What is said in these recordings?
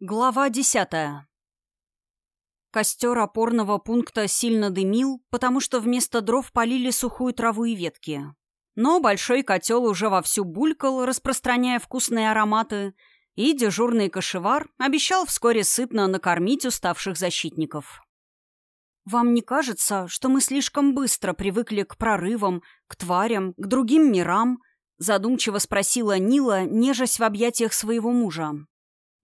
Глава десятая. Костер опорного пункта сильно дымил, потому что вместо дров полили сухую траву и ветки. Но большой котел уже вовсю булькал, распространяя вкусные ароматы, и дежурный кошевар обещал вскоре сытно накормить уставших защитников. «Вам не кажется, что мы слишком быстро привыкли к прорывам, к тварям, к другим мирам?» задумчиво спросила Нила, нежась в объятиях своего мужа.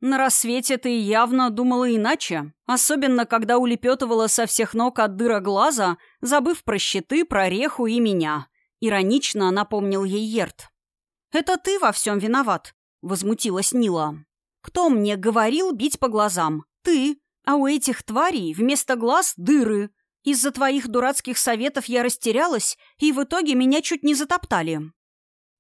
На рассвете ты явно думала иначе, особенно когда улепетывала со всех ног от дыра глаза, забыв про щиты, про реху и меня. Иронично напомнил ей Ерт. «Это ты во всем виноват», — возмутилась Нила. «Кто мне говорил бить по глазам? Ты. А у этих тварей вместо глаз дыры. Из-за твоих дурацких советов я растерялась, и в итоге меня чуть не затоптали».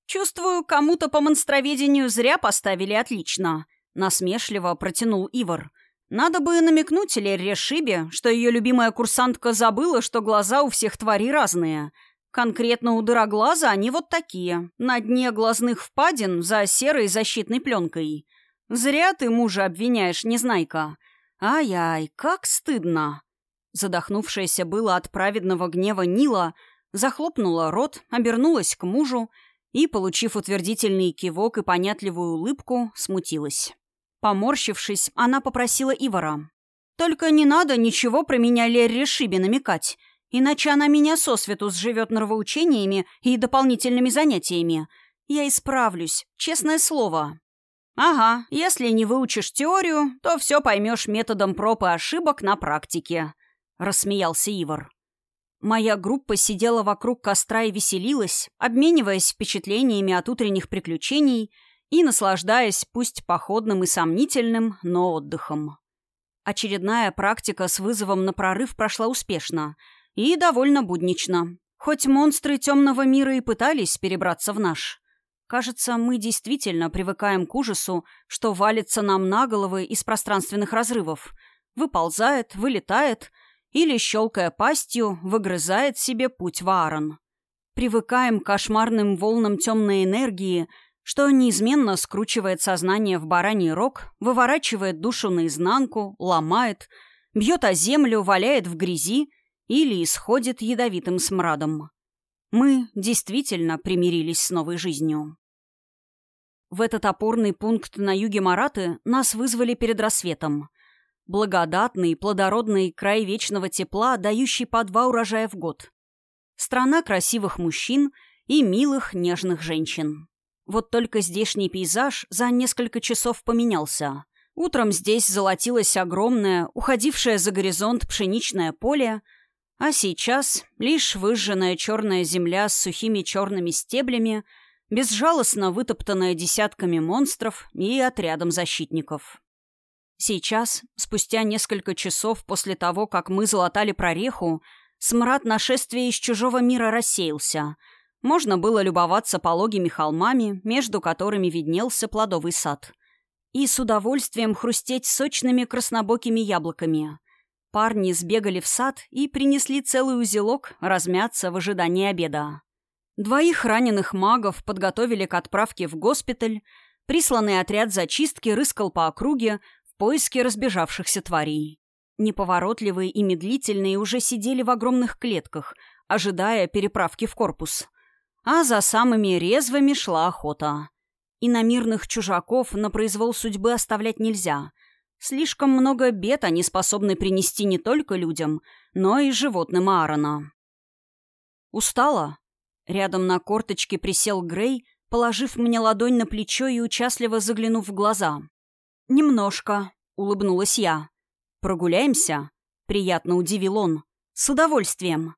«Чувствую, кому-то по монстроведению зря поставили отлично», Насмешливо протянул Ивар. Надо бы намекнуть Лерре Шибе, что ее любимая курсантка забыла, что глаза у всех тварей разные. Конкретно у дыроглаза они вот такие, на дне глазных впадин за серой защитной пленкой. Зря ты мужа обвиняешь, незнайка. Ай-ай, как стыдно. Задохнувшаяся было от праведного гнева Нила, захлопнула рот, обернулась к мужу и, получив утвердительный кивок и понятливую улыбку, смутилась. Поморщившись, она попросила Ивара. «Только не надо ничего про меня Лерри Шиби намекать, иначе она меня сосвету сживет нравоучениями и дополнительными занятиями. Я исправлюсь, честное слово». «Ага, если не выучишь теорию, то все поймешь методом проб и ошибок на практике», — рассмеялся Ивар. Моя группа сидела вокруг костра и веселилась, обмениваясь впечатлениями от утренних приключений — и наслаждаясь пусть походным и сомнительным, но отдыхом. Очередная практика с вызовом на прорыв прошла успешно и довольно буднично. Хоть монстры темного мира и пытались перебраться в наш. Кажется, мы действительно привыкаем к ужасу, что валится нам на головы из пространственных разрывов. Выползает, вылетает или, щелкая пастью, выгрызает себе путь в Аарон. Привыкаем к кошмарным волнам темной энергии — что неизменно скручивает сознание в бараний рог, выворачивает душу наизнанку, ломает, бьет о землю, валяет в грязи или исходит ядовитым смрадом. Мы действительно примирились с новой жизнью. В этот опорный пункт на юге Мараты нас вызвали перед рассветом. Благодатный, плодородный край вечного тепла, дающий по два урожая в год. Страна красивых мужчин и милых нежных женщин. Вот только здешний пейзаж за несколько часов поменялся. Утром здесь золотилось огромное, уходившее за горизонт пшеничное поле, а сейчас лишь выжженная черная земля с сухими черными стеблями, безжалостно вытоптанная десятками монстров и отрядом защитников. Сейчас, спустя несколько часов после того, как мы залатали прореху, смрад нашествия из чужого мира рассеялся — можно было любоваться пологими холмами, между которыми виднелся плодовый сад. И с удовольствием хрустеть сочными краснобокими яблоками. Парни сбегали в сад и принесли целый узелок размяться в ожидании обеда. Двоих раненых магов подготовили к отправке в госпиталь, присланный отряд зачистки рыскал по округе в поиске разбежавшихся тварей. Неповоротливые и медлительные уже сидели в огромных клетках, ожидая переправки в корпус а за самыми резвыми шла охота. И на мирных чужаков на произвол судьбы оставлять нельзя. Слишком много бед они способны принести не только людям, но и животным Аарона. «Устала?» Рядом на корточке присел Грей, положив мне ладонь на плечо и участливо заглянув в глаза. «Немножко», — улыбнулась я. «Прогуляемся?» — приятно удивил он. «С удовольствием».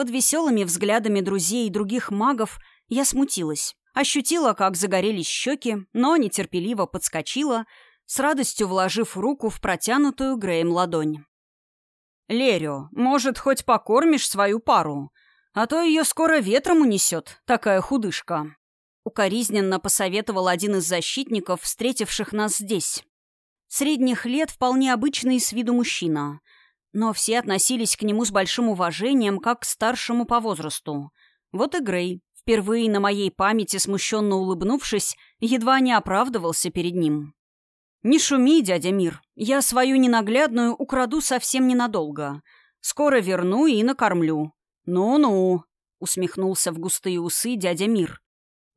Под веселыми взглядами друзей и других магов я смутилась. Ощутила, как загорелись щеки, но нетерпеливо подскочила, с радостью вложив руку в протянутую Греем ладонь. «Лерио, может, хоть покормишь свою пару? А то ее скоро ветром унесет, такая худышка». Укоризненно посоветовал один из защитников, встретивших нас здесь. Средних лет вполне обычный с виду мужчина — но все относились к нему с большим уважением, как к старшему по возрасту. Вот и Грей, впервые на моей памяти смущенно улыбнувшись, едва не оправдывался перед ним. «Не шуми, дядя Мир. Я свою ненаглядную украду совсем ненадолго. Скоро верну и накормлю». «Ну-ну», — усмехнулся в густые усы дядя Мир.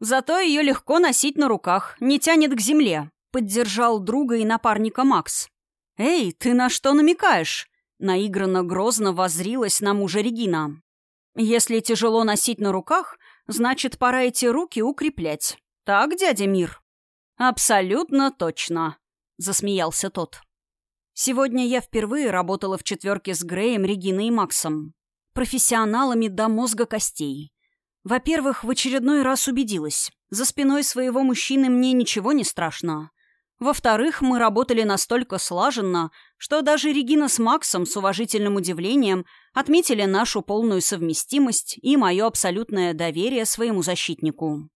«Зато ее легко носить на руках, не тянет к земле», — поддержал друга и напарника Макс. «Эй, ты на что намекаешь?» — наигранно грозно возрилась на мужа Регина. «Если тяжело носить на руках, значит, пора эти руки укреплять. Так, дядя Мир?» «Абсолютно точно», — засмеялся тот. «Сегодня я впервые работала в четверке с Греем, Региной и Максом. Профессионалами до мозга костей. Во-первых, в очередной раз убедилась. За спиной своего мужчины мне ничего не страшно. Во-вторых, мы работали настолько слаженно, что даже Регина с Максом с уважительным удивлением отметили нашу полную совместимость и мое абсолютное доверие своему защитнику.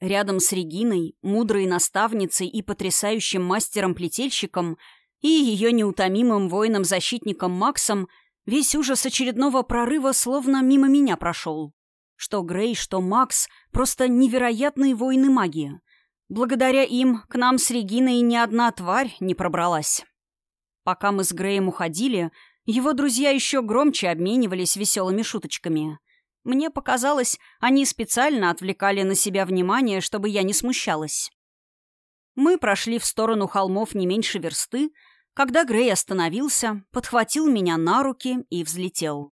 Рядом с Региной, мудрой наставницей и потрясающим мастером-плетельщиком и ее неутомимым воином-защитником Максом весь ужас очередного прорыва словно мимо меня прошел. Что Грей, что Макс — просто невероятные воины магии. Благодаря им к нам с Региной ни одна тварь не пробралась. Пока мы с Греем уходили, его друзья еще громче обменивались веселыми шуточками — мне показалось, они специально отвлекали на себя внимание, чтобы я не смущалась. Мы прошли в сторону холмов не меньше версты, когда Грей остановился, подхватил меня на руки и взлетел.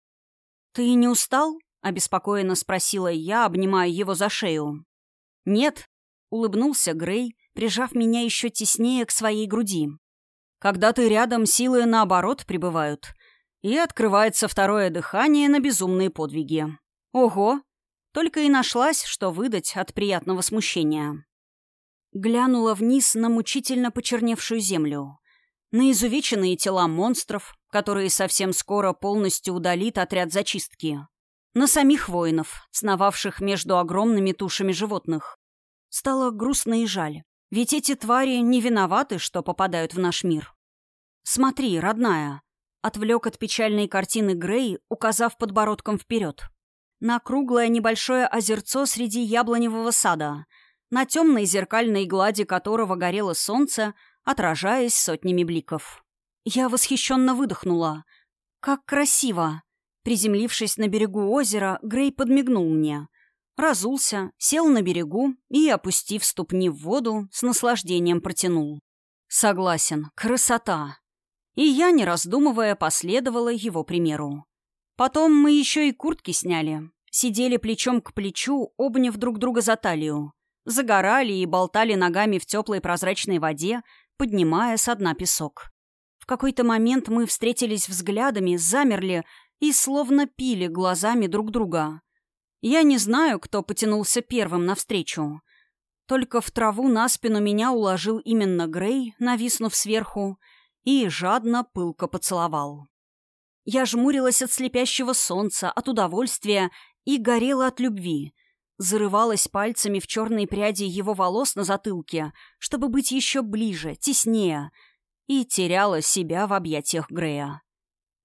«Ты не устал?» — обеспокоенно спросила я, обнимая его за шею. «Нет», — улыбнулся Грей, прижав меня еще теснее к своей груди. «Когда ты рядом, силы наоборот прибывают, и открывается второе дыхание на безумные подвиги. Ого! Только и нашлась, что выдать от приятного смущения. Глянула вниз на мучительно почерневшую землю. На изувеченные тела монстров, которые совсем скоро полностью удалит отряд зачистки. На самих воинов, сновавших между огромными тушами животных. Стало грустно и жаль. Ведь эти твари не виноваты, что попадают в наш мир. «Смотри, родная», — отвлек от печальной картины Грей, указав подбородком вперед на круглое небольшое озерцо среди яблоневого сада, на темной зеркальной глади которого горело солнце, отражаясь сотнями бликов. Я восхищенно выдохнула. «Как красиво!» Приземлившись на берегу озера, Грей подмигнул мне. Разулся, сел на берегу и, опустив ступни в воду, с наслаждением протянул. «Согласен, красота!» И я, не раздумывая, последовала его примеру. Потом мы еще и куртки сняли. Сидели плечом к плечу, обняв друг друга за талию. Загорали и болтали ногами в теплой прозрачной воде, поднимая со дна песок. В какой-то момент мы встретились взглядами, замерли и словно пили глазами друг друга. Я не знаю, кто потянулся первым навстречу. Только в траву на спину меня уложил именно Грей, нависнув сверху, и жадно пылко поцеловал. Я жмурилась от слепящего солнца, от удовольствия и горела от любви. Зарывалась пальцами в черные пряди его волос на затылке, чтобы быть еще ближе, теснее, и теряла себя в объятиях Грея.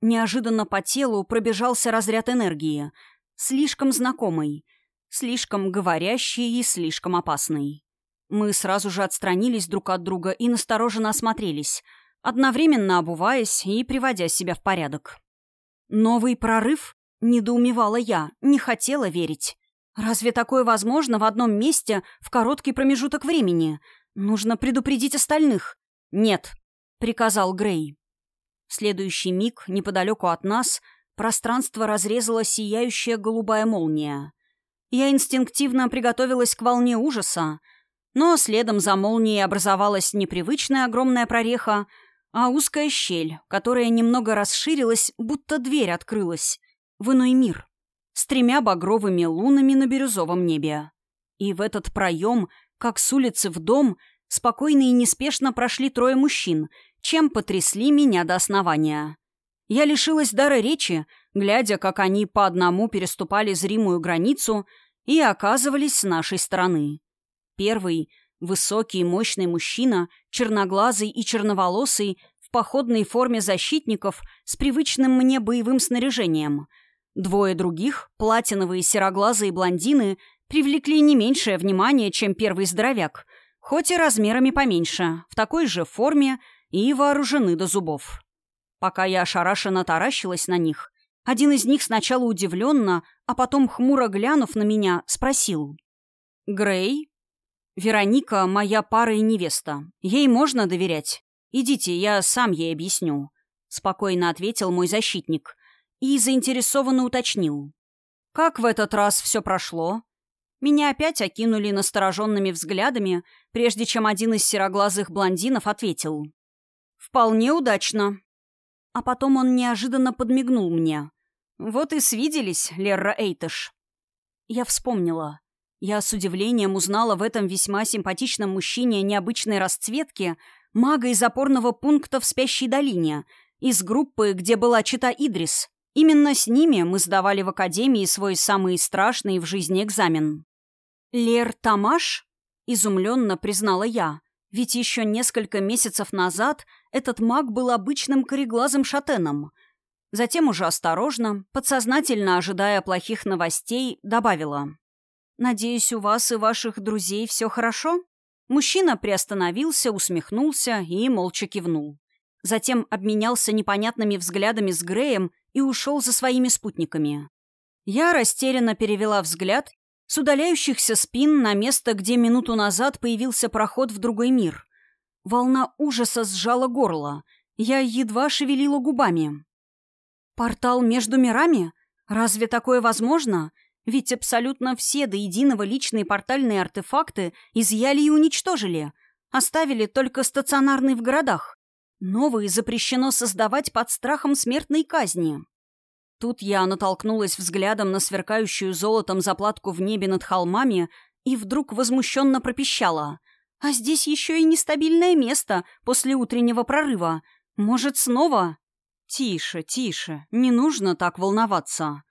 Неожиданно по телу пробежался разряд энергии, слишком знакомый, слишком говорящий и слишком опасный. Мы сразу же отстранились друг от друга и настороженно осмотрелись, одновременно обуваясь и приводя себя в порядок. «Новый прорыв?» — недоумевала я, не хотела верить. «Разве такое возможно в одном месте в короткий промежуток времени? Нужно предупредить остальных». «Нет», — приказал Грей. В следующий миг, неподалеку от нас, пространство разрезала сияющая голубая молния. Я инстинктивно приготовилась к волне ужаса, но следом за молнией образовалась непривычная огромная прореха, а узкая щель, которая немного расширилась, будто дверь открылась, в иной мир, с тремя багровыми лунами на бирюзовом небе. И в этот проем, как с улицы в дом, спокойно и неспешно прошли трое мужчин, чем потрясли меня до основания. Я лишилась дара речи, глядя, как они по одному переступали зримую границу и оказывались с нашей стороны. Первый — Высокий и мощный мужчина, черноглазый и черноволосый, в походной форме защитников с привычным мне боевым снаряжением. Двое других, платиновые сероглазые блондины, привлекли не меньшее внимание, чем первый здоровяк. хоть и размерами поменьше, в такой же форме и вооружены до зубов. Пока я ошарашенно таращилась на них, один из них сначала удивленно, а потом, хмуро глянув на меня, спросил. «Грей?» «Вероника — моя пара и невеста. Ей можно доверять. Идите, я сам ей объясню», — спокойно ответил мой защитник и заинтересованно уточнил. «Как в этот раз все прошло?» Меня опять окинули настороженными взглядами, прежде чем один из сероглазых блондинов ответил. «Вполне удачно. А потом он неожиданно подмигнул мне. «Вот и свиделись, Лерра Эйтыш». Я вспомнила. Я с удивлением узнала в этом весьма симпатичном мужчине необычной расцветки мага из опорного пункта в Спящей долине, из группы, где была чита Идрис. Именно с ними мы сдавали в академии свой самый страшный в жизни экзамен. «Лер Тамаш?» — изумленно признала я. Ведь еще несколько месяцев назад этот маг был обычным кореглазым шатеном. Затем уже осторожно, подсознательно ожидая плохих новостей, добавила. «Надеюсь, у вас и ваших друзей все хорошо?» Мужчина приостановился, усмехнулся и молча кивнул. Затем обменялся непонятными взглядами с Греем и ушел за своими спутниками. Я растерянно перевела взгляд с удаляющихся спин на место, где минуту назад появился проход в другой мир. Волна ужаса сжала горло. Я едва шевелила губами. «Портал между мирами? Разве такое возможно? Ведь абсолютно все до единого личные портальные артефакты изъяли и уничтожили. Оставили только стационарные в городах. Новые запрещено создавать под страхом смертной казни. Тут я натолкнулась взглядом на сверкающую золотом заплатку в небе над холмами и вдруг возмущенно пропищала. «А здесь еще и нестабильное место после утреннего прорыва. Может, снова?» «Тише, тише, не нужно так волноваться».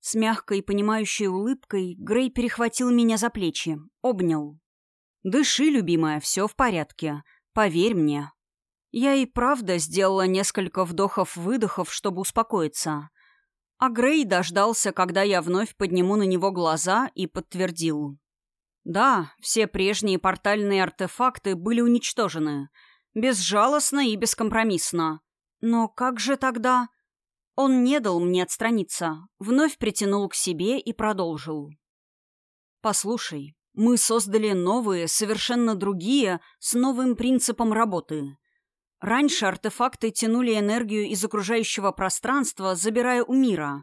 С мягкой понимающей улыбкой Грей перехватил меня за плечи, обнял. «Дыши, любимая, все в порядке. Поверь мне». Я и правда сделала несколько вдохов-выдохов, чтобы успокоиться. А Грей дождался, когда я вновь подниму на него глаза, и подтвердил. Да, все прежние портальные артефакты были уничтожены. Безжалостно и бескомпромиссно. Но как же тогда... Он не дал мне отстраниться, вновь притянул к себе и продолжил. «Послушай, мы создали новые, совершенно другие, с новым принципом работы. Раньше артефакты тянули энергию из окружающего пространства, забирая у мира,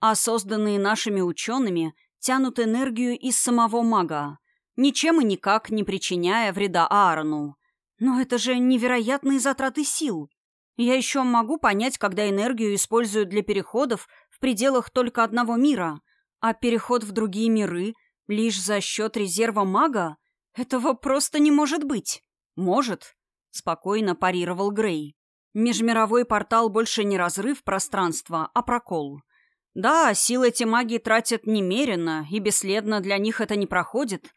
а созданные нашими учеными тянут энергию из самого мага, ничем и никак не причиняя вреда Аарону. Но это же невероятные затраты сил. Я еще могу понять, когда энергию используют для переходов в пределах только одного мира, а переход в другие миры лишь за счет резерва мага? Этого просто не может быть. Может, — спокойно парировал Грей. «Межмировой портал больше не разрыв пространства, а прокол. Да, силы эти маги тратят немерено, и бесследно для них это не проходит,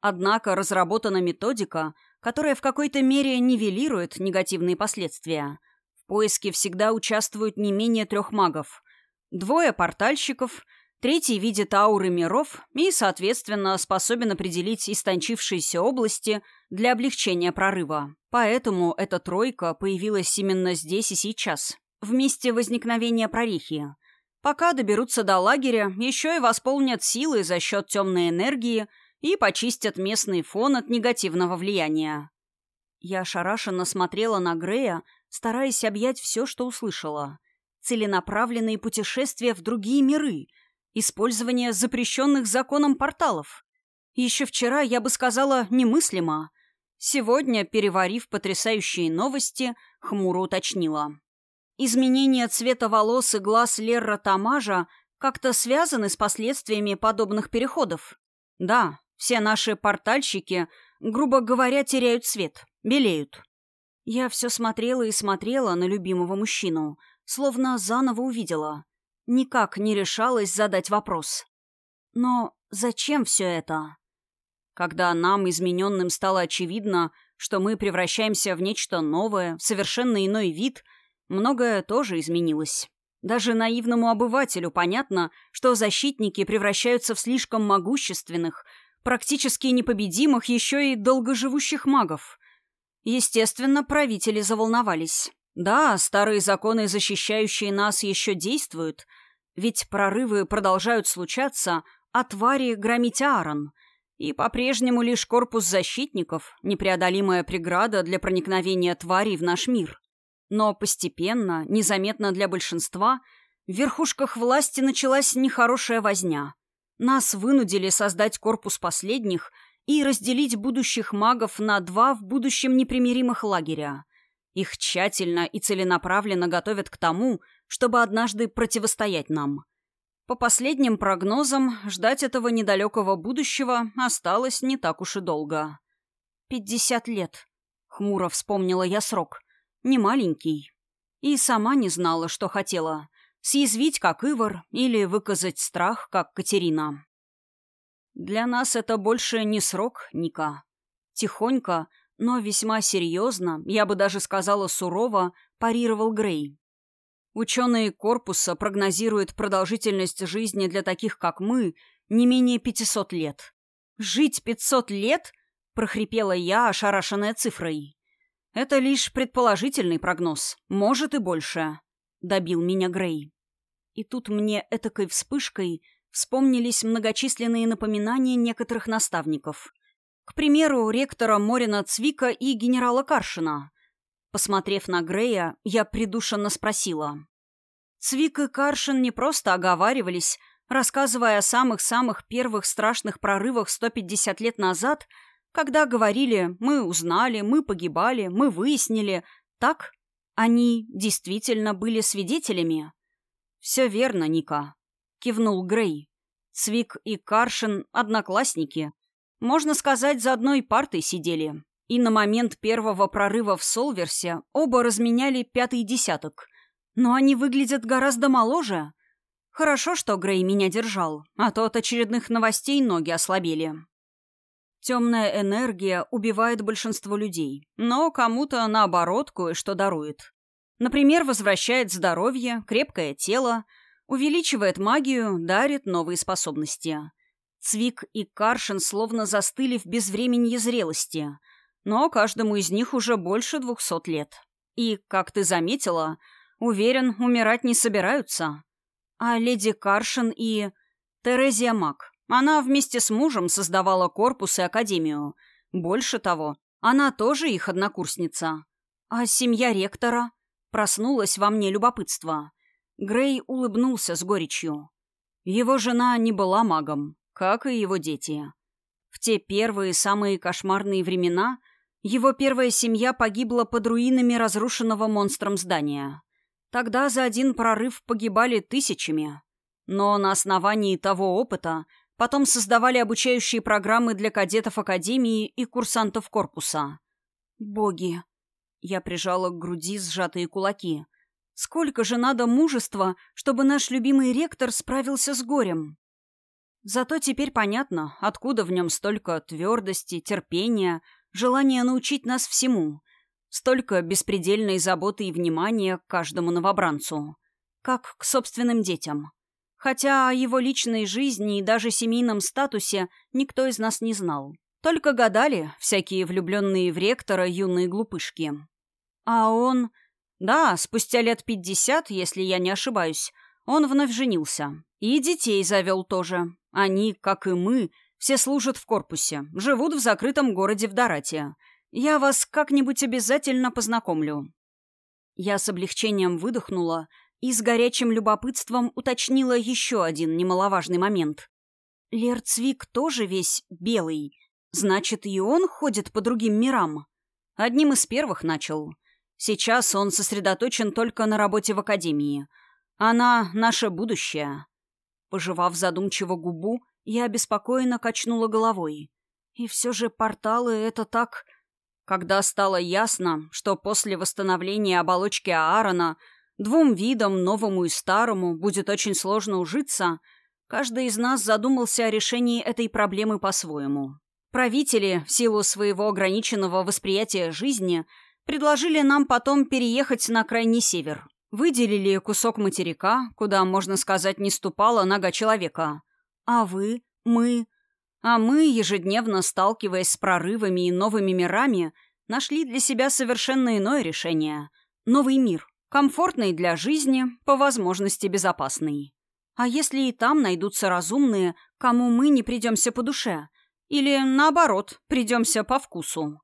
однако разработана методика, которая в какой-то мере нивелирует негативные последствия. В поиске всегда участвуют не менее трех магов. Двое портальщиков — Третий видит ауры миров и, соответственно, способен определить истончившиеся области для облегчения прорыва. Поэтому эта тройка появилась именно здесь и сейчас, в месте возникновения прорехи. Пока доберутся до лагеря, еще и восполнят силы за счет темной энергии и почистят местный фон от негативного влияния. Я ошарашенно смотрела на Грея, стараясь объять все, что услышала. Целенаправленные путешествия в другие миры — Использование запрещенных законом порталов. Еще вчера я бы сказала немыслимо. Сегодня, переварив потрясающие новости, хмуро уточнила. Изменение цвета волос и глаз Лерра Тамажа как-то связаны с последствиями подобных переходов. Да, все наши портальщики, грубо говоря, теряют цвет, белеют. Я все смотрела и смотрела на любимого мужчину, словно заново увидела никак не решалась задать вопрос. Но зачем все это? Когда нам, измененным, стало очевидно, что мы превращаемся в нечто новое, в совершенно иной вид, многое тоже изменилось. Даже наивному обывателю понятно, что защитники превращаются в слишком могущественных, практически непобедимых, еще и долгоживущих магов. Естественно, правители заволновались. Да, старые законы, защищающие нас, еще действуют, ведь прорывы продолжают случаться, а твари громить Аарон. И по-прежнему лишь корпус защитников — непреодолимая преграда для проникновения тварей в наш мир. Но постепенно, незаметно для большинства, в верхушках власти началась нехорошая возня. Нас вынудили создать корпус последних и разделить будущих магов на два в будущем непримиримых лагеря — их тщательно и целенаправленно готовят к тому, чтобы однажды противостоять нам. По последним прогнозам, ждать этого недалекого будущего осталось не так уж и долго. «Пятьдесят лет», — хмуро вспомнила я срок. «Не маленький». И сама не знала, что хотела. Съязвить, как Ивар, или выказать страх, как Катерина. «Для нас это больше не срок, Ника». Тихонько, но весьма серьезно, я бы даже сказала сурово, парировал Грей. Ученые корпуса прогнозируют продолжительность жизни для таких, как мы, не менее 500 лет. «Жить 500 лет?» — прохрипела я, ошарашенная цифрой. «Это лишь предположительный прогноз. Может и больше», — добил меня Грей. И тут мне этакой вспышкой вспомнились многочисленные напоминания некоторых наставников — к примеру, ректора Морина Цвика и генерала Каршина. Посмотрев на Грея, я придушенно спросила. Цвик и Каршин не просто оговаривались, рассказывая о самых-самых первых страшных прорывах 150 лет назад, когда говорили «мы узнали», «мы погибали», «мы выяснили». Так? Они действительно были свидетелями? «Все верно, Ника», — кивнул Грей. Цвик и Каршин — одноклассники — можно сказать, за одной партой сидели. И на момент первого прорыва в Солверсе оба разменяли пятый десяток. Но они выглядят гораздо моложе. Хорошо, что Грей меня держал, а то от очередных новостей ноги ослабели. Темная энергия убивает большинство людей, но кому-то, наоборот, кое-что дарует. Например, возвращает здоровье, крепкое тело, увеличивает магию, дарит новые способности — Цвик и Каршин словно застыли в безвременье зрелости, но каждому из них уже больше двухсот лет. И, как ты заметила, уверен, умирать не собираются. А леди Каршин и... Терезия Мак. Она вместе с мужем создавала корпус и академию. Больше того, она тоже их однокурсница. А семья ректора? Проснулась во мне любопытство. Грей улыбнулся с горечью. Его жена не была магом, как и его дети. В те первые самые кошмарные времена его первая семья погибла под руинами разрушенного монстром здания. Тогда за один прорыв погибали тысячами. Но на основании того опыта потом создавали обучающие программы для кадетов Академии и курсантов корпуса. «Боги!» Я прижала к груди сжатые кулаки. «Сколько же надо мужества, чтобы наш любимый ректор справился с горем?» Зато теперь понятно, откуда в нем столько твердости, терпения, желания научить нас всему, столько беспредельной заботы и внимания к каждому новобранцу, как к собственным детям. Хотя о его личной жизни и даже семейном статусе никто из нас не знал. Только гадали всякие влюбленные в ректора юные глупышки. А он... Да, спустя лет пятьдесят, если я не ошибаюсь, он вновь женился. И детей завел тоже. Они, как и мы, все служат в корпусе, живут в закрытом городе в Дорате. Я вас как-нибудь обязательно познакомлю». Я с облегчением выдохнула и с горячим любопытством уточнила еще один немаловажный момент. «Лерцвик тоже весь белый. Значит, и он ходит по другим мирам?» Одним из первых начал. Сейчас он сосредоточен только на работе в академии. Она — наше будущее. Пожевав задумчиво губу, я обеспокоенно качнула головой. И все же порталы — это так... Когда стало ясно, что после восстановления оболочки Аарона двум видам, новому и старому, будет очень сложно ужиться, каждый из нас задумался о решении этой проблемы по-своему. Правители, в силу своего ограниченного восприятия жизни, предложили нам потом переехать на крайний север, Выделили кусок материка, куда, можно сказать, не ступала нога человека. А вы, мы... А мы, ежедневно сталкиваясь с прорывами и новыми мирами, нашли для себя совершенно иное решение. Новый мир, комфортный для жизни, по возможности безопасный. А если и там найдутся разумные, кому мы не придемся по душе? Или, наоборот, придемся по вкусу?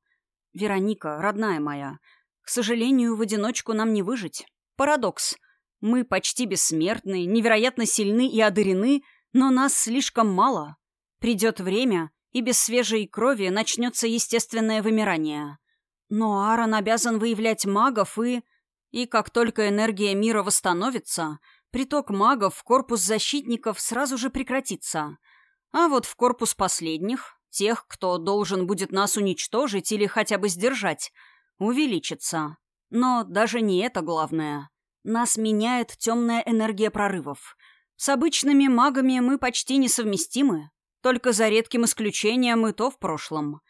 Вероника, родная моя, к сожалению, в одиночку нам не выжить. Парадокс. Мы почти бессмертны, невероятно сильны и одарены, но нас слишком мало. Придет время, и без свежей крови начнется естественное вымирание. Но Аарон обязан выявлять магов и... И как только энергия мира восстановится, приток магов в корпус защитников сразу же прекратится. А вот в корпус последних, тех, кто должен будет нас уничтожить или хотя бы сдержать, увеличится. Но даже не это главное. Нас меняет темная энергия прорывов. С обычными магами мы почти несовместимы. Только за редким исключением и то в прошлом.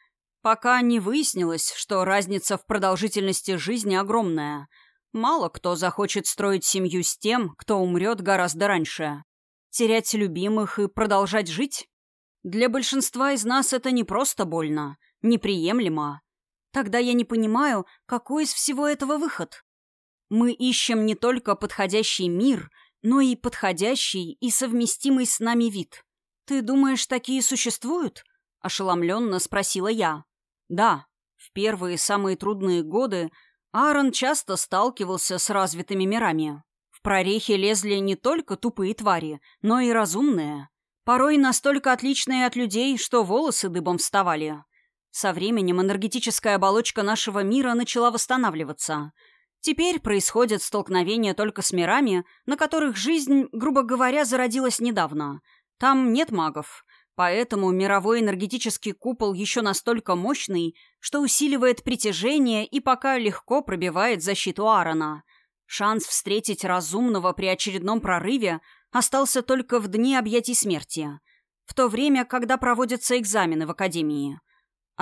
Пока не выяснилось, что разница в продолжительности жизни огромная. Мало кто захочет строить семью с тем, кто умрет гораздо раньше. Терять любимых и продолжать жить? Для большинства из нас это не просто больно, неприемлемо. Тогда я не понимаю, какой из всего этого выход. Мы ищем не только подходящий мир, но и подходящий и совместимый с нами вид. Ты думаешь, такие существуют? Ошеломленно спросила я. Да, в первые самые трудные годы Аарон часто сталкивался с развитыми мирами. В прорехи лезли не только тупые твари, но и разумные. Порой настолько отличные от людей, что волосы дыбом вставали. Со временем энергетическая оболочка нашего мира начала восстанавливаться. Теперь происходят столкновения только с мирами, на которых жизнь, грубо говоря, зародилась недавно. Там нет магов, поэтому мировой энергетический купол еще настолько мощный, что усиливает притяжение и пока легко пробивает защиту Аарона. Шанс встретить разумного при очередном прорыве остался только в дни объятий смерти, в то время, когда проводятся экзамены в Академии.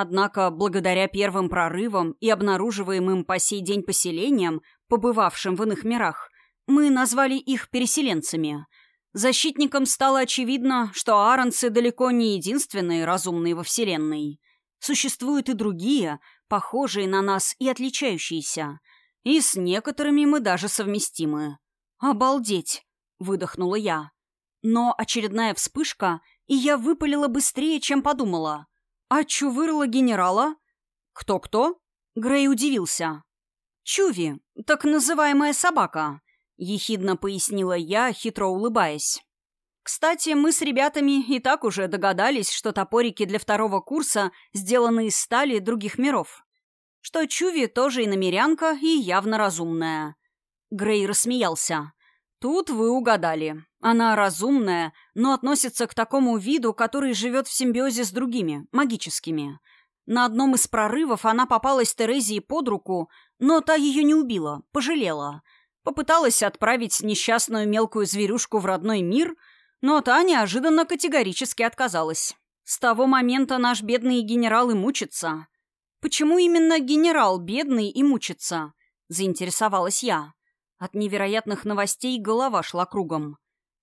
Однако, благодаря первым прорывам и обнаруживаемым по сей день поселениям, побывавшим в иных мирах, мы назвали их переселенцами. Защитникам стало очевидно, что аронцы далеко не единственные разумные во Вселенной. Существуют и другие, похожие на нас и отличающиеся. И с некоторыми мы даже совместимы. «Обалдеть!» — выдохнула я. Но очередная вспышка, и я выпалила быстрее, чем подумала. «А чувырла генерала?» «Кто-кто?» Грей удивился. «Чуви, так называемая собака», — ехидно пояснила я, хитро улыбаясь. «Кстати, мы с ребятами и так уже догадались, что топорики для второго курса сделаны из стали других миров. Что Чуви тоже иномерянка и явно разумная». Грей рассмеялся. Тут вы угадали. Она разумная, но относится к такому виду, который живет в симбиозе с другими, магическими. На одном из прорывов она попалась Терезии под руку, но та ее не убила, пожалела. Попыталась отправить несчастную мелкую зверюшку в родной мир, но та неожиданно категорически отказалась. С того момента наш бедный генерал и мучится. Почему именно генерал бедный и мучится? Заинтересовалась я. От невероятных новостей голова шла кругом.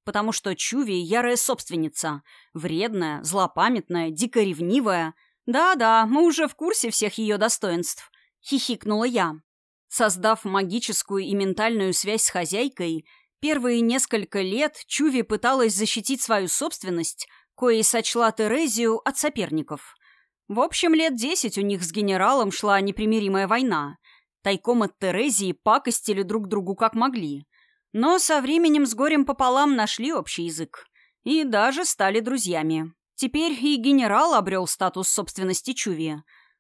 Потому что Чуви — ярая собственница. Вредная, злопамятная, дико ревнивая. Да-да, мы уже в курсе всех ее достоинств. Хихикнула я. Создав магическую и ментальную связь с хозяйкой, первые несколько лет Чуви пыталась защитить свою собственность, коей сочла Терезию от соперников. В общем, лет десять у них с генералом шла непримиримая война — Тайком от Терезии пакостили друг другу как могли. Но со временем с горем пополам нашли общий язык. И даже стали друзьями. Теперь и генерал обрел статус собственности Чуви.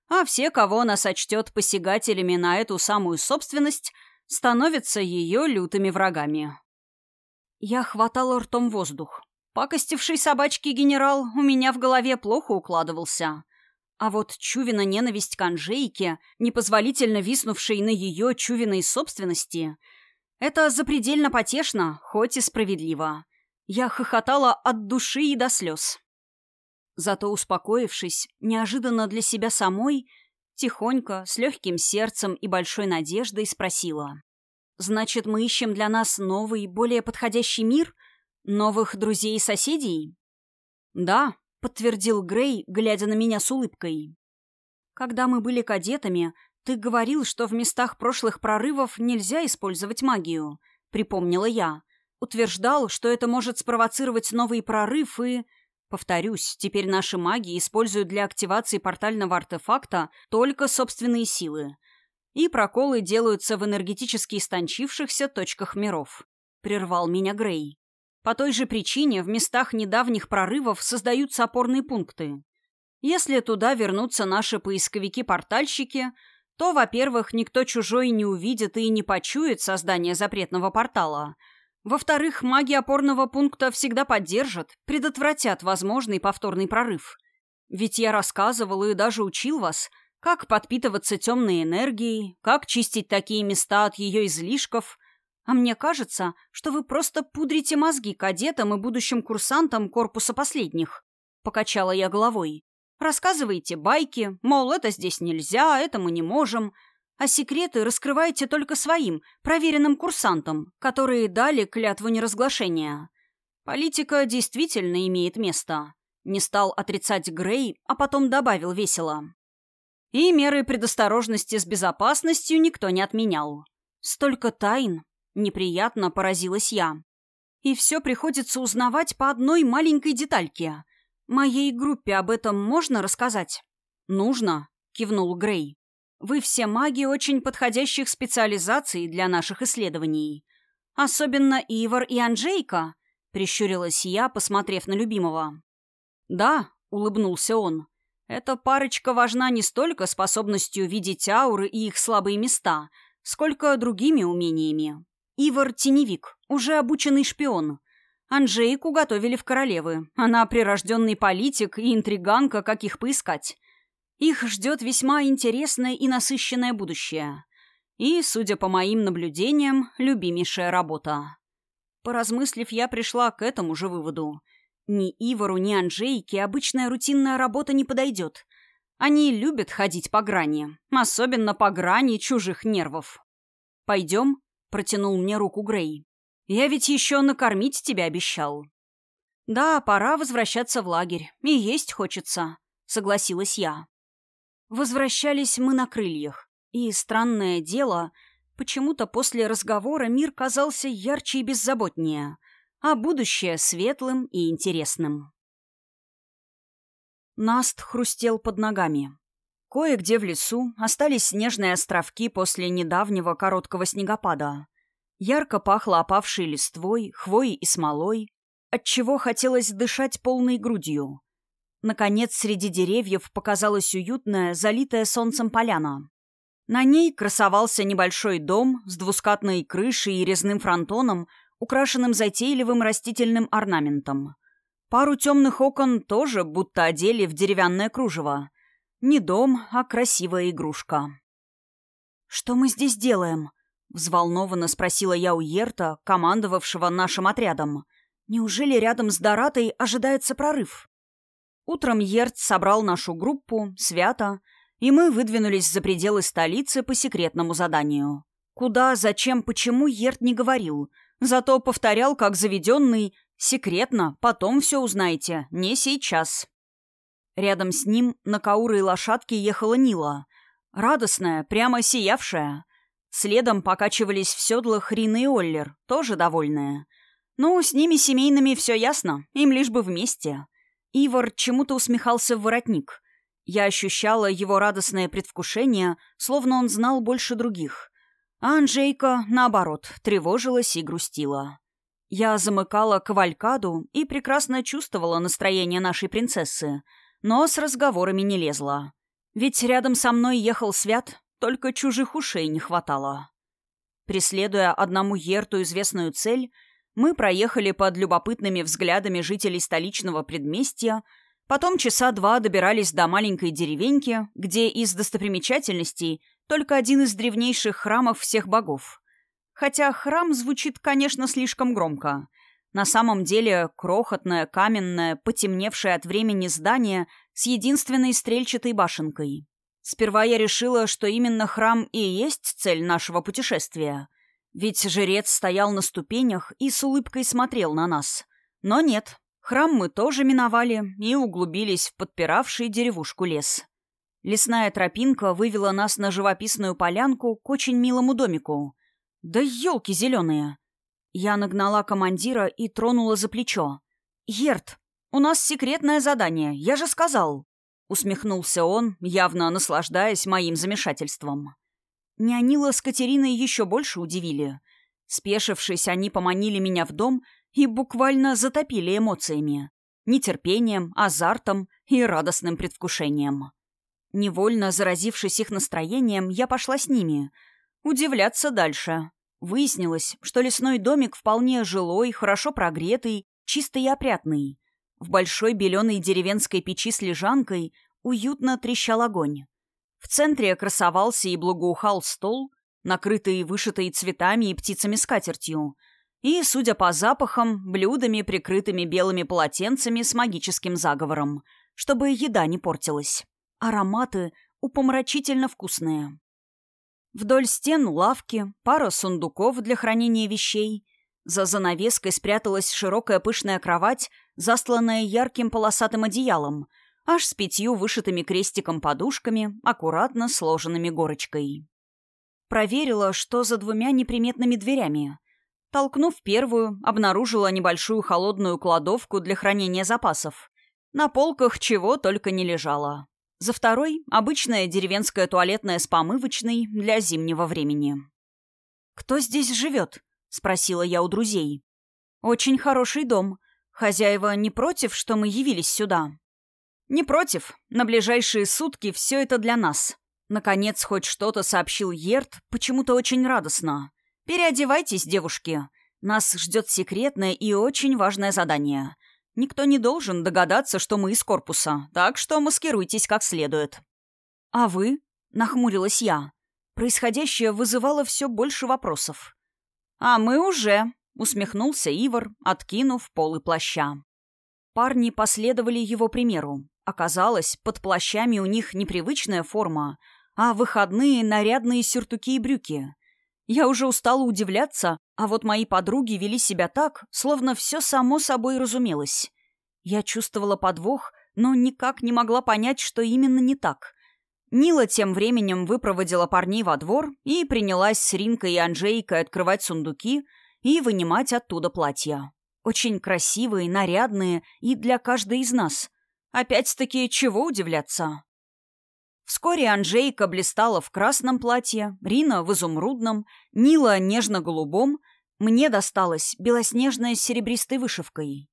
А все, кого она сочтет посягателями на эту самую собственность, становятся ее лютыми врагами. Я хватала ртом воздух. Пакостивший собачки генерал у меня в голове плохо укладывался — а вот Чувина ненависть к Анжейке, непозволительно виснувшей на ее Чувиной собственности, это запредельно потешно, хоть и справедливо. Я хохотала от души и до слез. Зато, успокоившись, неожиданно для себя самой, тихонько, с легким сердцем и большой надеждой спросила. «Значит, мы ищем для нас новый, более подходящий мир? Новых друзей и соседей?» «Да», подтвердил Грей, глядя на меня с улыбкой. Когда мы были кадетами, ты говорил, что в местах прошлых прорывов нельзя использовать магию, припомнила я. Утверждал, что это может спровоцировать новый прорыв и... Повторюсь, теперь наши маги используют для активации портального артефакта только собственные силы. И проколы делаются в энергетически истончившихся точках миров. Прервал меня Грей. По той же причине в местах недавних прорывов создаются опорные пункты. Если туда вернутся наши поисковики-портальщики, то, во-первых, никто чужой не увидит и не почует создание запретного портала. Во-вторых, маги опорного пункта всегда поддержат, предотвратят возможный повторный прорыв. Ведь я рассказывал и даже учил вас, как подпитываться темной энергией, как чистить такие места от ее излишков – а мне кажется, что вы просто пудрите мозги кадетам и будущим курсантам корпуса последних. Покачала я головой. Рассказываете байки, мол, это здесь нельзя, это мы не можем. А секреты раскрываете только своим, проверенным курсантам, которые дали клятву неразглашения. Политика действительно имеет место. Не стал отрицать Грей, а потом добавил весело. И меры предосторожности с безопасностью никто не отменял. Столько тайн, Неприятно поразилась я. И все приходится узнавать по одной маленькой детальке. Моей группе об этом можно рассказать? Нужно, кивнул Грей. Вы все маги очень подходящих специализаций для наших исследований. Особенно Ивар и Анжейка, прищурилась я, посмотрев на любимого. Да, улыбнулся он. Эта парочка важна не столько способностью видеть ауры и их слабые места, сколько другими умениями. Ивар — теневик, уже обученный шпион. Анжейку готовили в королевы. Она прирожденный политик и интриганка, как их поискать. Их ждет весьма интересное и насыщенное будущее. И, судя по моим наблюдениям, любимейшая работа. Поразмыслив, я пришла к этому же выводу. Ни Ивару, ни Анжейке обычная рутинная работа не подойдет. Они любят ходить по грани, особенно по грани чужих нервов. «Пойдем?» Протянул мне руку Грей. «Я ведь еще накормить тебя обещал». «Да, пора возвращаться в лагерь. И есть хочется», — согласилась я. Возвращались мы на крыльях. И, странное дело, почему-то после разговора мир казался ярче и беззаботнее, а будущее — светлым и интересным. Наст хрустел под ногами. Кое-где в лесу остались снежные островки после недавнего короткого снегопада. Ярко пахло опавшей листвой, хвоей и смолой, отчего хотелось дышать полной грудью. Наконец, среди деревьев показалась уютная, залитая солнцем поляна. На ней красовался небольшой дом с двускатной крышей и резным фронтоном, украшенным затейливым растительным орнаментом. Пару темных окон тоже будто одели в деревянное кружево. Не дом, а красивая игрушка. «Что мы здесь делаем?» — взволнованно спросила я у Ерта, командовавшего нашим отрядом. «Неужели рядом с Доратой ожидается прорыв?» Утром Ерт собрал нашу группу, свято, и мы выдвинулись за пределы столицы по секретному заданию. Куда, зачем, почему Ерт не говорил, зато повторял, как заведенный, секретно, потом все узнаете, не сейчас. Рядом с ним на каурой лошадке ехала Нила. Радостная, прямо сиявшая. Следом покачивались в седлах Рина и Оллер, тоже довольные. Ну, с ними семейными все ясно, им лишь бы вместе. Ивар чему-то усмехался в воротник. Я ощущала его радостное предвкушение, словно он знал больше других. А Анжейка, наоборот, тревожилась и грустила. Я замыкала кавалькаду и прекрасно чувствовала настроение нашей принцессы — но с разговорами не лезла. Ведь рядом со мной ехал Свят, только чужих ушей не хватало. Преследуя одному Ерту известную цель, мы проехали под любопытными взглядами жителей столичного предместья, потом часа два добирались до маленькой деревеньки, где из достопримечательностей только один из древнейших храмов всех богов. Хотя храм звучит, конечно, слишком громко — на самом деле крохотное, каменное, потемневшее от времени здание с единственной стрельчатой башенкой. Сперва я решила, что именно храм и есть цель нашего путешествия. Ведь жрец стоял на ступенях и с улыбкой смотрел на нас. Но нет, Храм мы тоже миновали и углубились в подпиравший деревушку лес. Лесная тропинка вывела нас на живописную полянку к очень милому домику. Да елки зеленые! Я нагнала командира и тронула за плечо. «Ерт, у нас секретное задание, я же сказал!» Усмехнулся он, явно наслаждаясь моим замешательством. Нянила с Катериной еще больше удивили. Спешившись, они поманили меня в дом и буквально затопили эмоциями. Нетерпением, азартом и радостным предвкушением. Невольно заразившись их настроением, я пошла с ними. Удивляться дальше. Выяснилось, что лесной домик вполне жилой, хорошо прогретый, чистый и опрятный. В большой беленой деревенской печи с лежанкой уютно трещал огонь. В центре красовался и благоухал стол, накрытый вышитой цветами и птицами скатертью, и, судя по запахам, блюдами, прикрытыми белыми полотенцами с магическим заговором, чтобы еда не портилась. Ароматы упомрачительно вкусные. Вдоль стен лавки, пара сундуков для хранения вещей. За занавеской спряталась широкая пышная кровать, засланная ярким полосатым одеялом, аж с пятью вышитыми крестиком подушками, аккуратно сложенными горочкой. Проверила, что за двумя неприметными дверями. Толкнув первую, обнаружила небольшую холодную кладовку для хранения запасов. На полках чего только не лежало. За второй — обычная деревенская туалетная с помывочной для зимнего времени. «Кто здесь живет?» — спросила я у друзей. «Очень хороший дом. Хозяева не против, что мы явились сюда?» «Не против. На ближайшие сутки все это для нас». Наконец, хоть что-то сообщил Ерт, почему-то очень радостно. «Переодевайтесь, девушки. Нас ждет секретное и очень важное задание. Никто не должен догадаться, что мы из корпуса, так что маскируйтесь как следует». «А вы?» — нахмурилась я. Происходящее вызывало все больше вопросов. «А мы уже», — усмехнулся Ивар, откинув полы плаща. Парни последовали его примеру. Оказалось, под плащами у них непривычная форма, а выходные нарядные сюртуки и брюки. Я уже устала удивляться, а вот мои подруги вели себя так, словно все само собой разумелось. Я чувствовала подвох, но никак не могла понять, что именно не так. Нила тем временем выпроводила парней во двор и принялась с Ринкой и Анжейкой открывать сундуки и вынимать оттуда платья. Очень красивые, нарядные и для каждой из нас. Опять-таки, чего удивляться? Вскоре Анжейка блистала в красном платье, Рина в изумрудном, Нила нежно-голубом, мне досталось белоснежное с серебристой вышивкой.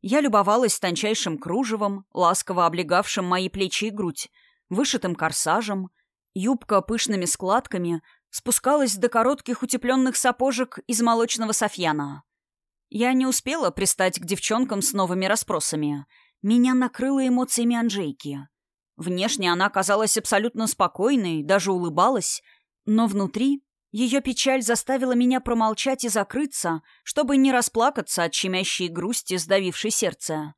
Я любовалась тончайшим кружевом, ласково облегавшим мои плечи и грудь, вышитым корсажем, юбка пышными складками спускалась до коротких утепленных сапожек из молочного софьяна. Я не успела пристать к девчонкам с новыми расспросами. Меня накрыло эмоциями Анжейки — Внешне она казалась абсолютно спокойной, даже улыбалась, но внутри ее печаль заставила меня промолчать и закрыться, чтобы не расплакаться от щемящей грусти, сдавившей сердце.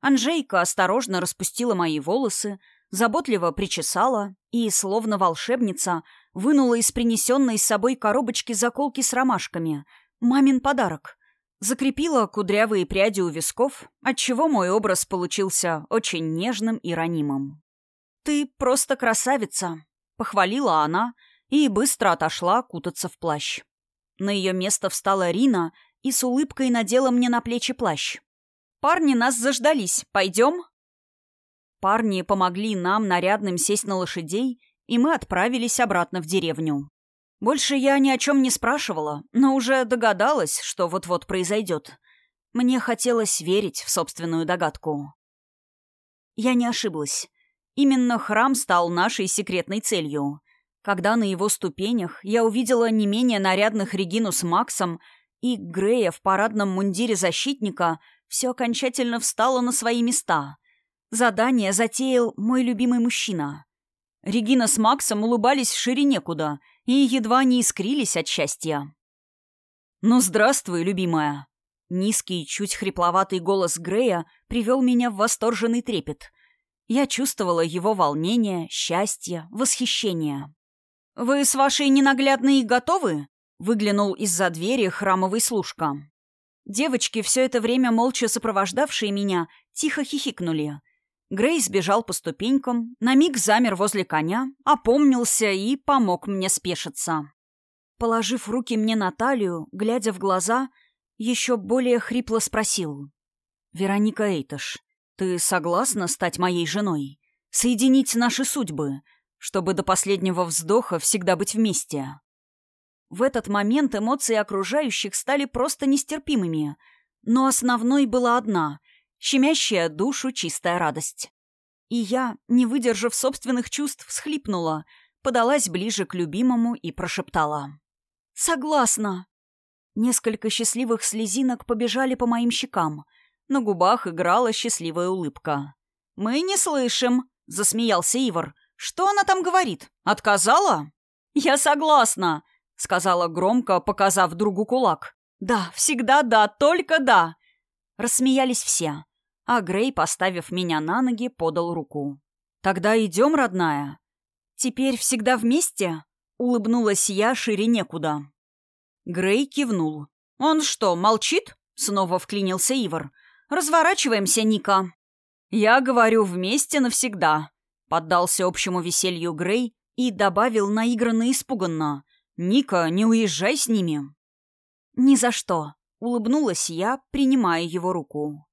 Анжейка осторожно распустила мои волосы, заботливо причесала и, словно волшебница, вынула из принесенной с собой коробочки заколки с ромашками. Мамин подарок. Закрепила кудрявые пряди у висков, отчего мой образ получился очень нежным и ранимым. «Ты просто красавица», — похвалила она и быстро отошла кутаться в плащ. На ее место встала Рина и с улыбкой надела мне на плечи плащ. «Парни нас заждались. Пойдем?» Парни помогли нам, нарядным, сесть на лошадей, и мы отправились обратно в деревню. Больше я ни о чем не спрашивала, но уже догадалась, что вот-вот произойдет. Мне хотелось верить в собственную догадку. Я не ошиблась. Именно храм стал нашей секретной целью. Когда на его ступенях я увидела не менее нарядных Регину с Максом и Грея в парадном мундире защитника, все окончательно встало на свои места. Задание затеял мой любимый мужчина. Регина с Максом улыбались шире некуда и едва не искрились от счастья. «Ну, здравствуй, любимая!» Низкий, чуть хрипловатый голос Грея привел меня в восторженный трепет. Я чувствовала его волнение, счастье, восхищение. «Вы с вашей ненаглядной готовы?» — выглянул из-за двери храмовый служка. Девочки, все это время молча сопровождавшие меня, тихо хихикнули. Грей сбежал по ступенькам, на миг замер возле коня, опомнился и помог мне спешиться. Положив руки мне на талию, глядя в глаза, еще более хрипло спросил. «Вероника Эйташ, ты согласна стать моей женой? Соединить наши судьбы, чтобы до последнего вздоха всегда быть вместе?» В этот момент эмоции окружающих стали просто нестерпимыми, но основной была одна — щемящая душу чистая радость. И я, не выдержав собственных чувств, всхлипнула, подалась ближе к любимому и прошептала. «Согласна!» Несколько счастливых слезинок побежали по моим щекам. На губах играла счастливая улыбка. «Мы не слышим», — засмеялся Ивар. «Что она там говорит? Отказала?» «Я согласна», — сказала громко, показав другу кулак. «Да, всегда да, только да!» Рассмеялись все, а Грей, поставив меня на ноги, подал руку. «Тогда идем, родная?» «Теперь всегда вместе?» — улыбнулась я шире некуда. Грей кивнул. «Он что, молчит?» — снова вклинился Ивар. «Разворачиваемся, Ника». «Я говорю, вместе навсегда», — поддался общему веселью Грей и добавил наигранно испуганно. «Ника, не уезжай с ними!» «Ни за что!» — улыбнулась я, принимая его руку.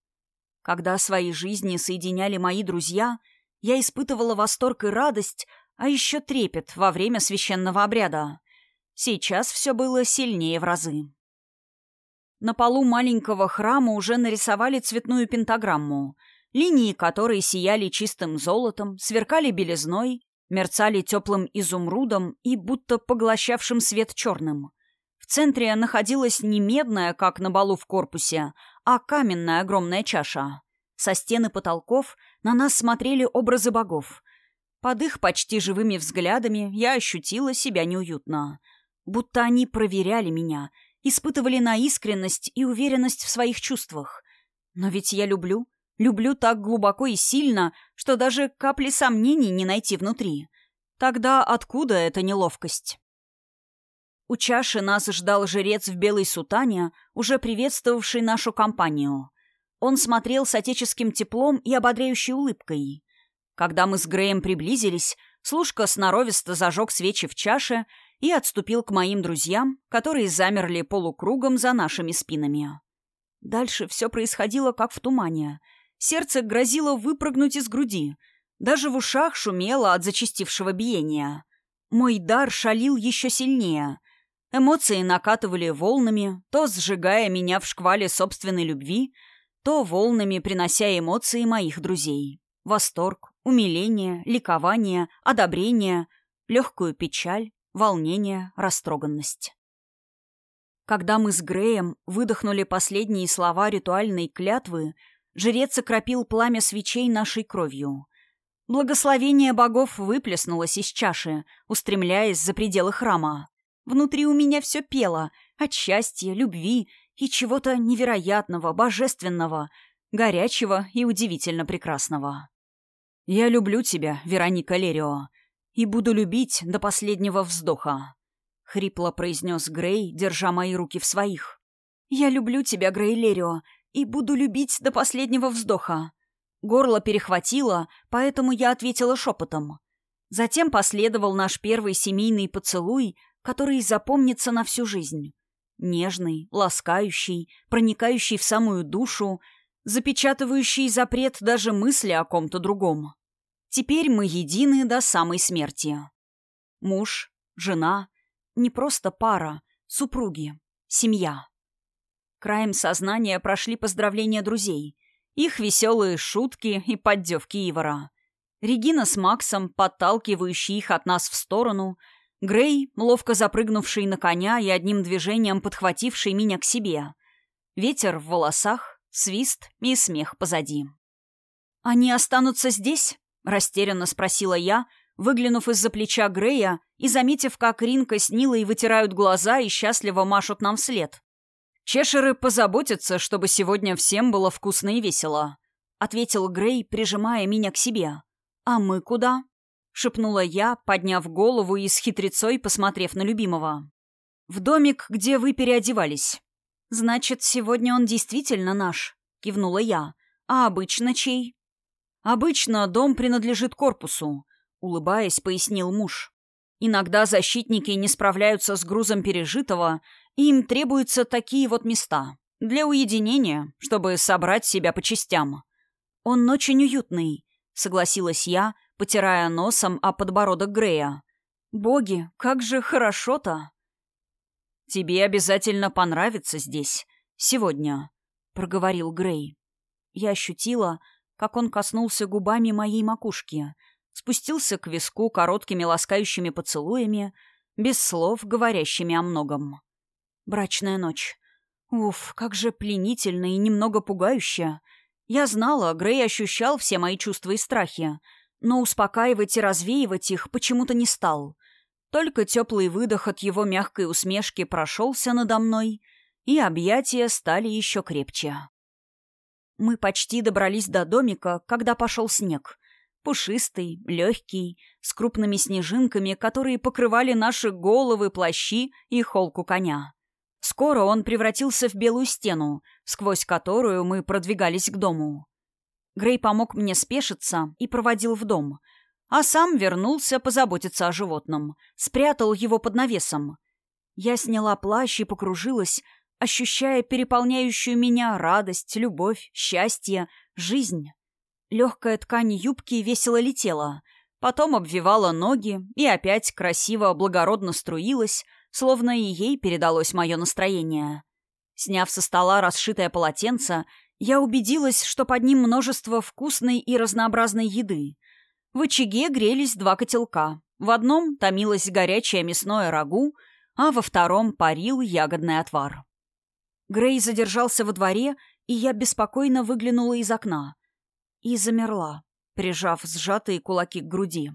Когда свои жизни соединяли мои друзья, я испытывала восторг и радость, а еще трепет во время священного обряда. Сейчас все было сильнее в разы. На полу маленького храма уже нарисовали цветную пентаграмму, линии которой сияли чистым золотом, сверкали белизной, мерцали теплым изумрудом и будто поглощавшим свет черным. В центре находилась не медная, как на балу в корпусе, а каменная огромная чаша. Со стены потолков на нас смотрели образы богов. Под их почти живыми взглядами я ощутила себя неуютно. Будто они проверяли меня, испытывали на искренность и уверенность в своих чувствах. Но ведь я люблю, Люблю так глубоко и сильно, что даже капли сомнений не найти внутри. Тогда откуда эта неловкость? У чаши нас ждал жрец в белой сутане, уже приветствовавший нашу компанию. Он смотрел с отеческим теплом и ободряющей улыбкой. Когда мы с Греем приблизились, служка сноровисто зажег свечи в чаше и отступил к моим друзьям, которые замерли полукругом за нашими спинами. Дальше все происходило как в тумане — Сердце грозило выпрыгнуть из груди. Даже в ушах шумело от зачастившего биения. Мой дар шалил еще сильнее. Эмоции накатывали волнами, то сжигая меня в шквале собственной любви, то волнами принося эмоции моих друзей. Восторг, умиление, ликование, одобрение, легкую печаль, волнение, растроганность. Когда мы с Греем выдохнули последние слова ритуальной клятвы, Жрец окропил пламя свечей нашей кровью. Благословение богов выплеснулось из чаши, устремляясь за пределы храма. Внутри у меня все пело от счастья, любви и чего-то невероятного, божественного, горячего и удивительно прекрасного. «Я люблю тебя, Вероника Лерио, и буду любить до последнего вздоха», — хрипло произнес Грей, держа мои руки в своих. «Я люблю тебя, Грей Лерио, и буду любить до последнего вздоха. Горло перехватило, поэтому я ответила шепотом. Затем последовал наш первый семейный поцелуй, который запомнится на всю жизнь. Нежный, ласкающий, проникающий в самую душу, запечатывающий запрет даже мысли о ком-то другом. Теперь мы едины до самой смерти. Муж, жена, не просто пара, супруги, семья. Краем сознания прошли поздравления друзей. Их веселые шутки и поддевки Ивара. Регина с Максом, подталкивающие их от нас в сторону. Грей, ловко запрыгнувший на коня и одним движением подхвативший меня к себе. Ветер в волосах, свист и смех позади. «Они останутся здесь?» — растерянно спросила я, выглянув из-за плеча Грея и заметив, как Ринка с Нилой вытирают глаза и счастливо машут нам вслед. «Чешеры позаботятся, чтобы сегодня всем было вкусно и весело», — ответил Грей, прижимая меня к себе. «А мы куда?» — шепнула я, подняв голову и с хитрецой посмотрев на любимого. «В домик, где вы переодевались». «Значит, сегодня он действительно наш», — кивнула я. «А обычно чей?» «Обычно дом принадлежит корпусу», — улыбаясь, пояснил муж. «Иногда защитники не справляются с грузом пережитого, и им требуются такие вот места. Для уединения, чтобы собрать себя по частям. Он очень уютный», — согласилась я, потирая носом о подбородок Грея. «Боги, как же хорошо-то!» «Тебе обязательно понравится здесь. Сегодня», — проговорил Грей. Я ощутила, как он коснулся губами моей макушки, спустился к виску короткими ласкающими поцелуями, без слов, говорящими о многом. Брачная ночь. Уф, как же пленительно и немного пугающе. Я знала, Грей ощущал все мои чувства и страхи, но успокаивать и развеивать их почему-то не стал. Только теплый выдох от его мягкой усмешки прошелся надо мной, и объятия стали еще крепче. Мы почти добрались до домика, когда пошел снег. Пушистый, легкий, с крупными снежинками, которые покрывали наши головы, плащи и холку коня. Скоро он превратился в белую стену, сквозь которую мы продвигались к дому. Грей помог мне спешиться и проводил в дом — а сам вернулся позаботиться о животном, спрятал его под навесом. Я сняла плащ и покружилась, ощущая переполняющую меня радость, любовь, счастье, жизнь. Легкая ткань юбки весело летела, потом обвивала ноги и опять красиво, благородно струилась, словно и ей передалось мое настроение. Сняв со стола расшитое полотенце, я убедилась, что под ним множество вкусной и разнообразной еды. В очаге грелись два котелка. В одном томилось горячее мясное рагу, а во втором парил ягодный отвар. Грей задержался во дворе, и я беспокойно выглянула из окна. И замерла, прижав сжатые кулаки к груди.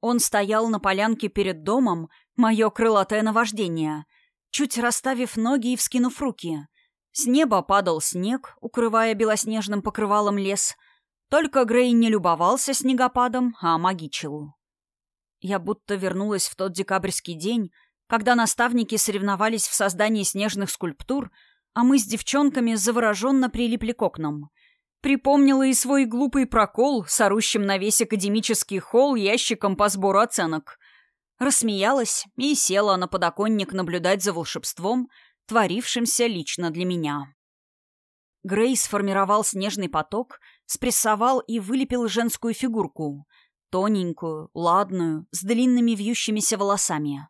Он стоял на полянке перед домом, мое крылатое наваждение, чуть расставив ноги и вскинув руки. С неба падал снег, укрывая белоснежным покрывалом лес — только Грей не любовался снегопадом, а магичил. Я будто вернулась в тот декабрьский день, когда наставники соревновались в создании снежных скульптур, а мы с девчонками завороженно прилипли к окнам. Припомнила и свой глупый прокол с орущим на весь академический холл ящиком по сбору оценок. Рассмеялась и села на подоконник наблюдать за волшебством, творившимся лично для меня. Грей сформировал снежный поток, спрессовал и вылепил женскую фигурку. Тоненькую, ладную, с длинными вьющимися волосами.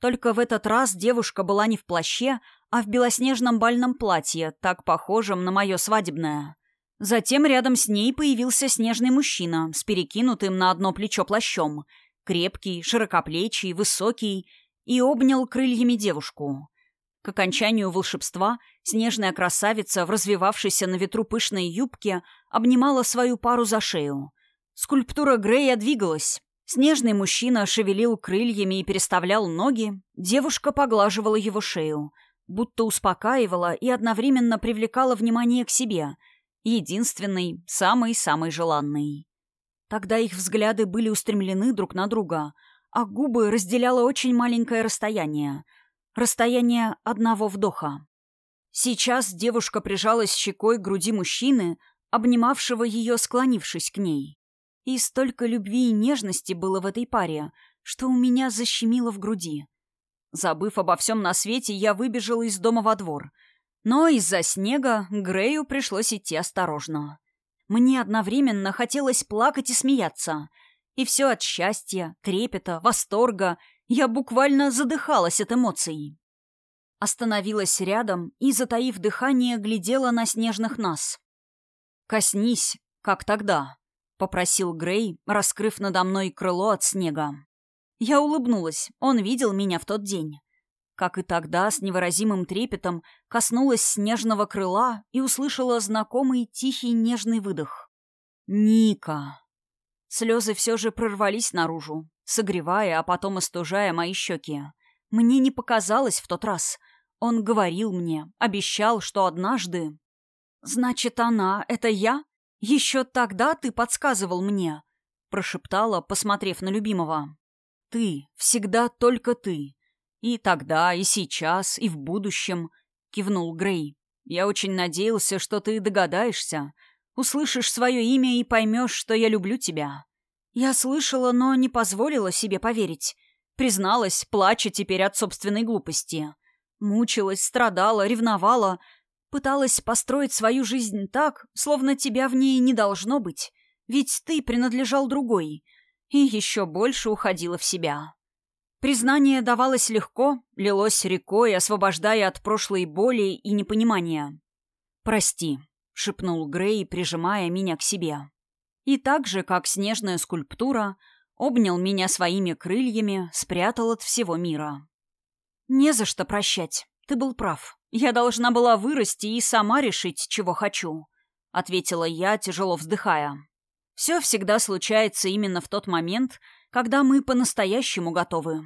Только в этот раз девушка была не в плаще, а в белоснежном бальном платье, так похожем на мое свадебное. Затем рядом с ней появился снежный мужчина с перекинутым на одно плечо плащом. Крепкий, широкоплечий, высокий. И обнял крыльями девушку. К окончанию волшебства снежная красавица в развивавшейся на ветру пышной юбке обнимала свою пару за шею. Скульптура Грея двигалась. Снежный мужчина шевелил крыльями и переставлял ноги. Девушка поглаживала его шею, будто успокаивала и одновременно привлекала внимание к себе. Единственный, самый-самый желанный. Тогда их взгляды были устремлены друг на друга, а губы разделяло очень маленькое расстояние — Расстояние одного вдоха. Сейчас девушка прижалась щекой к груди мужчины, обнимавшего ее, склонившись к ней. И столько любви и нежности было в этой паре, что у меня защемило в груди. Забыв обо всем на свете, я выбежала из дома во двор. Но из-за снега Грею пришлось идти осторожно. Мне одновременно хотелось плакать и смеяться. И все от счастья, трепета, восторга я буквально задыхалась от эмоций. Остановилась рядом и, затаив дыхание, глядела на снежных нас. «Коснись, как тогда», — попросил Грей, раскрыв надо мной крыло от снега. Я улыбнулась, он видел меня в тот день. Как и тогда, с невыразимым трепетом коснулась снежного крыла и услышала знакомый тихий нежный выдох. «Ника!» Слезы все же прорвались наружу, согревая, а потом остужая мои щеки. Мне не показалось в тот раз. Он говорил мне, обещал, что однажды... «Значит, она — это я? Еще тогда ты подсказывал мне», — прошептала, посмотрев на любимого. «Ты, всегда только ты. И тогда, и сейчас, и в будущем», — кивнул Грей. «Я очень надеялся, что ты догадаешься, услышишь свое имя и поймешь, что я люблю тебя». Я слышала, но не позволила себе поверить. Призналась, плача теперь от собственной глупости. Мучилась, страдала, ревновала. Пыталась построить свою жизнь так, словно тебя в ней не должно быть. Ведь ты принадлежал другой. И еще больше уходила в себя. Признание давалось легко, лилось рекой, освобождая от прошлой боли и непонимания. «Прости», — шепнул Грей, прижимая меня к себе и так же, как снежная скульптура, обнял меня своими крыльями, спрятал от всего мира. «Не за что прощать. Ты был прав. Я должна была вырасти и сама решить, чего хочу», — ответила я, тяжело вздыхая. «Все всегда случается именно в тот момент, когда мы по-настоящему готовы».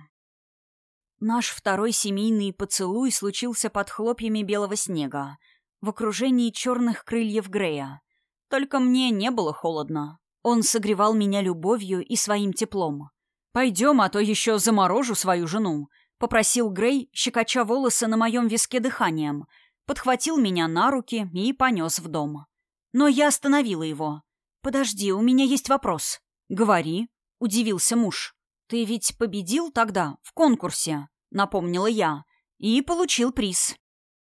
Наш второй семейный поцелуй случился под хлопьями белого снега, в окружении черных крыльев Грея. Только мне не было холодно. Он согревал меня любовью и своим теплом. «Пойдем, а то еще заморожу свою жену», — попросил Грей, щекоча волосы на моем виске дыханием, подхватил меня на руки и понес в дом. Но я остановила его. «Подожди, у меня есть вопрос». «Говори», — удивился муж. «Ты ведь победил тогда, в конкурсе», — напомнила я, — «и получил приз».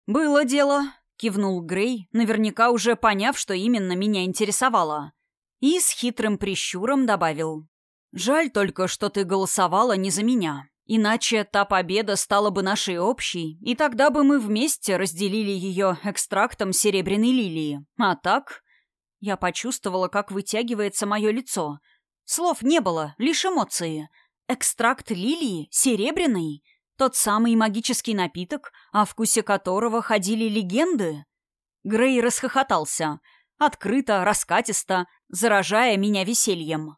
«Было дело», Кивнул Грей, наверняка уже поняв, что именно меня интересовало. И с хитрым прищуром добавил. «Жаль только, что ты голосовала не за меня. Иначе та победа стала бы нашей общей, и тогда бы мы вместе разделили ее экстрактом серебряной лилии. А так...» Я почувствовала, как вытягивается мое лицо. Слов не было, лишь эмоции. Экстракт лилии? Серебряный? Тот самый магический напиток, о вкусе которого ходили легенды? Грей расхохотался. Открыто, раскатисто, заражая меня весельем.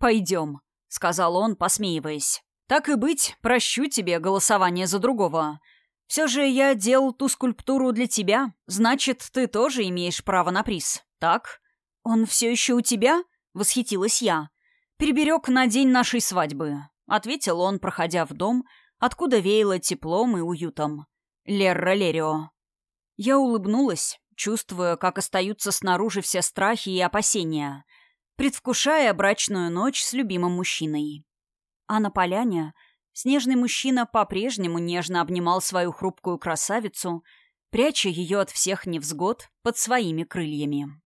«Пойдем», — сказал он, посмеиваясь. «Так и быть, прощу тебе голосование за другого. Все же я делал ту скульптуру для тебя, значит, ты тоже имеешь право на приз, так?» «Он все еще у тебя?» — восхитилась я. «Переберег на день нашей свадьбы», — ответил он, проходя в дом, — откуда веяло теплом и уютом. Лерра Лерио. Я улыбнулась, чувствуя, как остаются снаружи все страхи и опасения, предвкушая брачную ночь с любимым мужчиной. А на поляне снежный мужчина по-прежнему нежно обнимал свою хрупкую красавицу, пряча ее от всех невзгод под своими крыльями.